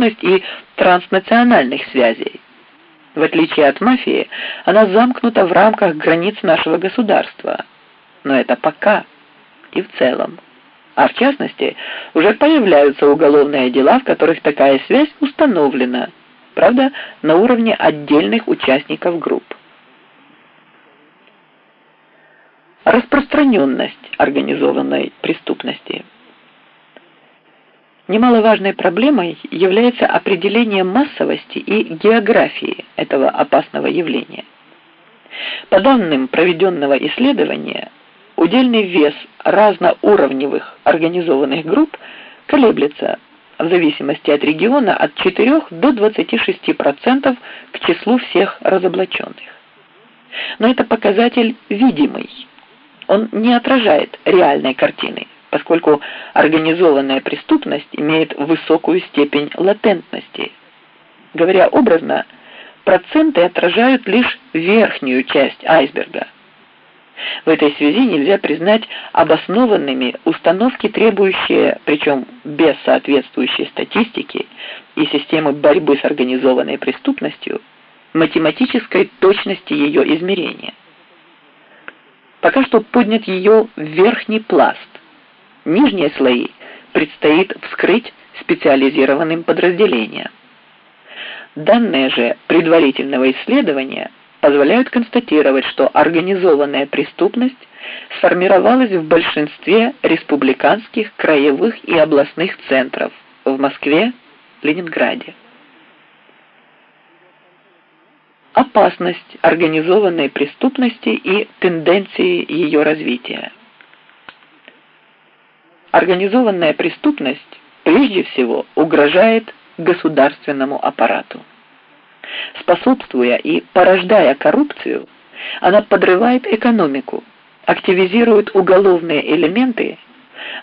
преступность и транснациональных связей. В отличие от мафии, она замкнута в рамках границ нашего государства. Но это пока и в целом. А в частности, уже появляются уголовные дела, в которых такая связь установлена, правда, на уровне отдельных участников групп. Распространенность организованной преступности. Немаловажной проблемой является определение массовости и географии этого опасного явления. По данным проведенного исследования, удельный вес разноуровневых организованных групп колеблется в зависимости от региона от 4 до 26% к числу всех разоблаченных. Но это показатель видимый. Он не отражает реальной картины, поскольку организованная преступность имеет высокую степень латентности. Говоря образно, проценты отражают лишь верхнюю часть айсберга – в этой связи нельзя признать обоснованными установки, требующие, причем без соответствующей статистики и системы борьбы с организованной преступностью, математической точности ее измерения. Пока что поднят ее верхний пласт. Нижние слои предстоит вскрыть специализированным подразделениям. Данные же предварительного исследования – позволяют констатировать, что организованная преступность сформировалась в большинстве республиканских, краевых и областных центров в Москве, Ленинграде. Опасность организованной преступности и тенденции ее развития. Организованная преступность прежде всего угрожает государственному аппарату. Способствуя и порождая коррупцию, она подрывает экономику, активизирует уголовные элементы,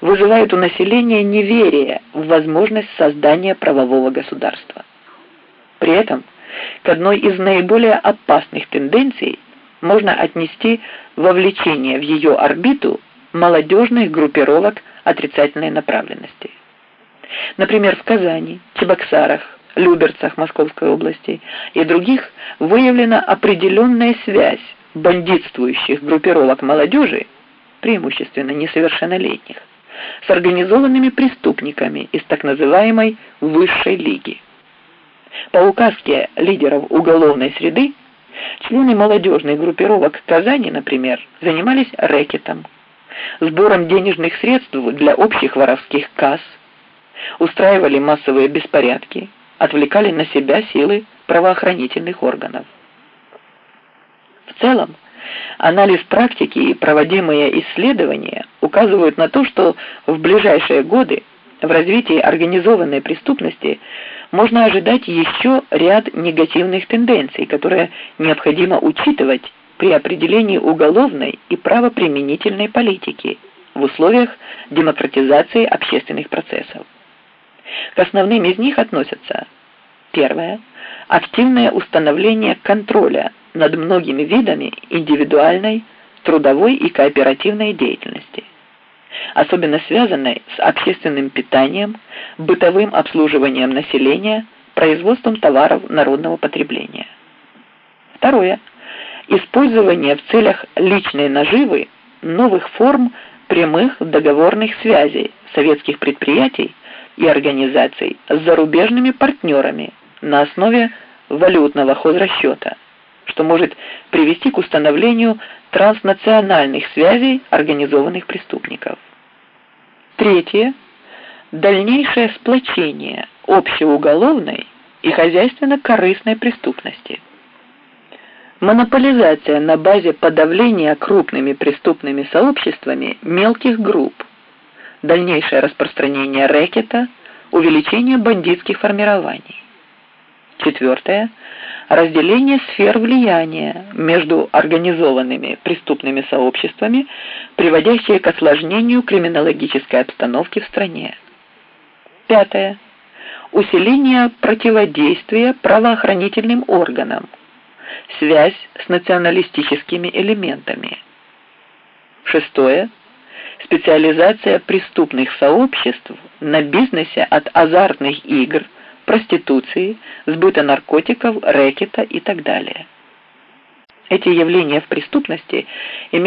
вызывает у населения неверие в возможность создания правового государства. При этом к одной из наиболее опасных тенденций можно отнести вовлечение в ее орбиту молодежных группировок отрицательной направленности. Например, в Казани, Чебоксарах, Люберцах Московской области и других выявлена определенная связь бандитствующих группировок молодежи, преимущественно несовершеннолетних, с организованными преступниками из так называемой «высшей лиги». По указке лидеров уголовной среды, члены молодежных группировок Казани, например, занимались рэкетом, сбором денежных средств для общих воровских касс, устраивали массовые беспорядки, отвлекали на себя силы правоохранительных органов. В целом, анализ практики и проводимые исследования указывают на то, что в ближайшие годы в развитии организованной преступности можно ожидать еще ряд негативных тенденций, которые необходимо учитывать при определении уголовной и правоприменительной политики в условиях демократизации общественных процессов. К основным из них относятся первое – активное установление контроля над многими видами индивидуальной, трудовой и кооперативной деятельности, особенно связанной с общественным питанием, бытовым обслуживанием населения, производством товаров народного потребления. Второе – использование в целях личной наживы новых форм прямых договорных связей советских предприятий и организаций с зарубежными партнерами на основе валютного хозрасчета, что может привести к установлению транснациональных связей организованных преступников. Третье. Дальнейшее сплочение общеуголовной и хозяйственно-корыстной преступности. Монополизация на базе подавления крупными преступными сообществами мелких групп, дальнейшее распространение рэкета, увеличение бандитских формирований. Четвертое. Разделение сфер влияния между организованными преступными сообществами, приводящее к осложнению криминологической обстановки в стране. Пятое. Усиление противодействия правоохранительным органам. Связь с националистическими элементами. Шестое специализация преступных сообществ на бизнесе от азартных игр проституции, сбыта наркотиков, рэкета и так далее. Эти явления в преступности имеют